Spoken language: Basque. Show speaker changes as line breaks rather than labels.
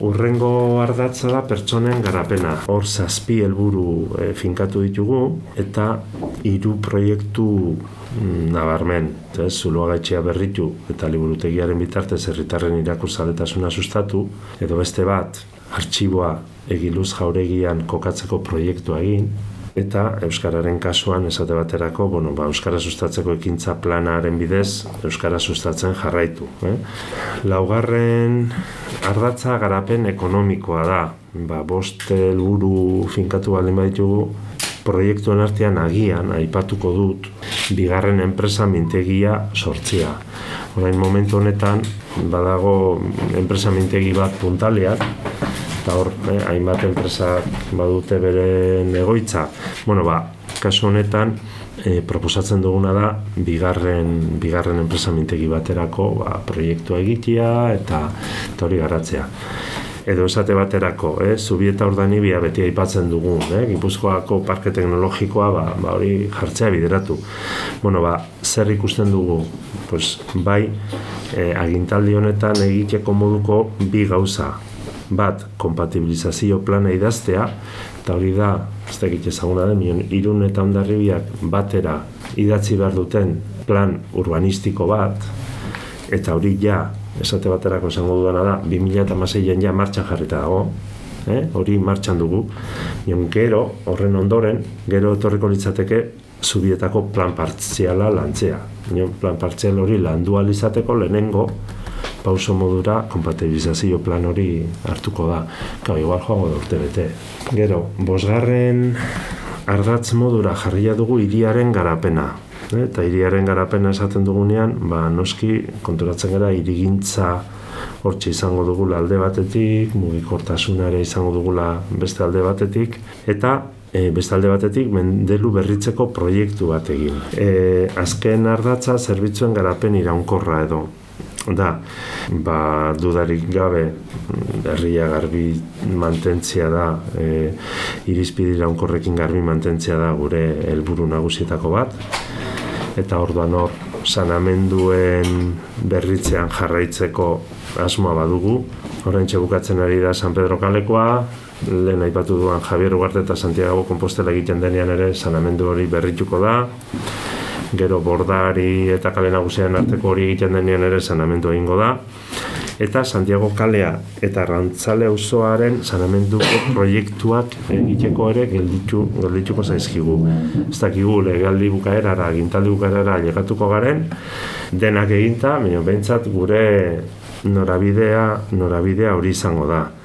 Urrengo ardatza da pertsonen garapena. Hor zazpi helburu e, finkatu ditugu eta hiru proiektu mm, nabarmen. Ez, zuloagaitxea berritu eta liburutegiaren bitartez herritarren irakurzaletasuna sustatu. Edo beste bat, artxiboa egiluz jauregian kokatzeko proiektua egin eta euskararen kasuan esate baterako, bueno, ba, euskara sustatzeko ekintza planaren bidez euskara sustatzen jarraitu, eh? Laugarren ardatza garapen ekonomikoa da. Ba, bost helburu finkatu baldin baditugu proiektuen artean agian aipatuko dut bigarren enpresa mintegia sortzia. Orain momentu honetan badago enpresa mintegi bat puntaleak eta hor eh, hainbat enpresak badute bere egoitza. Bueno, ba, kasu honetan eh, proposatzen duguna da bigarren bigarren enpresa mintegi baterako ba, proiektua egitea eta, eta hori garatzea edo esate baterako, eh, Zubieta Urdanibia beti aipatzen dugu, eh, Gipuzkoako parke teknologikoa ba, ba hori jartzea bideratu. Bueno, ba, zer ikusten dugu? Pues, bai, eh, agintaldi honetan egiteko moduko bi gauza bat kompatibilizazio plana idaztea, eta hori da, ez da egite ezaguna da, mion, irun eta ondarribiak batera idatzi behar duten plan urbanistiko bat, eta hori ja, esate baterako esango dudana da, 2006an ja martxan jarrita dago, eh? hori martxan dugu, mion, gero, horren ondoren, gero etorriko litzateke, zubietako plan partziala lantzea. Mion, plan partzial hori landu alizateko lehenengo, pauso modura kompatibilizazio plan hori hartuko da. Gau, igual joango da urte bete. Gero, bosgarren ardatz modura jarria dugu iriaren garapena. E, eta iriaren garapena esaten dugunean, ba, noski konturatzen gara irigintza hortxe izango dugula alde batetik, mugikortasunare izango dugula beste alde batetik, eta e, beste alde batetik mendelu berritzeko proiektu bat egin. E, azken ardatza zerbitzuen garapen iraunkorra edo da, ba, dudarik gabe herria garbi mantentzia da e, irizpidi launkorrekin garbi mantentzia da gure helburu nagusietako bat. Eta orduan hor sanamenduen berritzean jarraitzeko asmoa badugu. Horrein bukatzen ari da San Pedro Kalekoa lehen aipatu duan Javier Ugarte eta Santiago Compostela egiten denean ere sanamendu hori berrituko da gero bordari eta kale nagusian arteko hori egiten denean ere sanamendu egingo da eta Santiago kalea eta Rantzale auzoaren sanamenduko proiektuak egiteko ere gelditu geldituko zaizkigu. Ez dakigu legaldi bukaerara, gintaldi bukaerara llegatuko garen denak eginta, baina behintzat gure norabidea, norabidea hori izango da.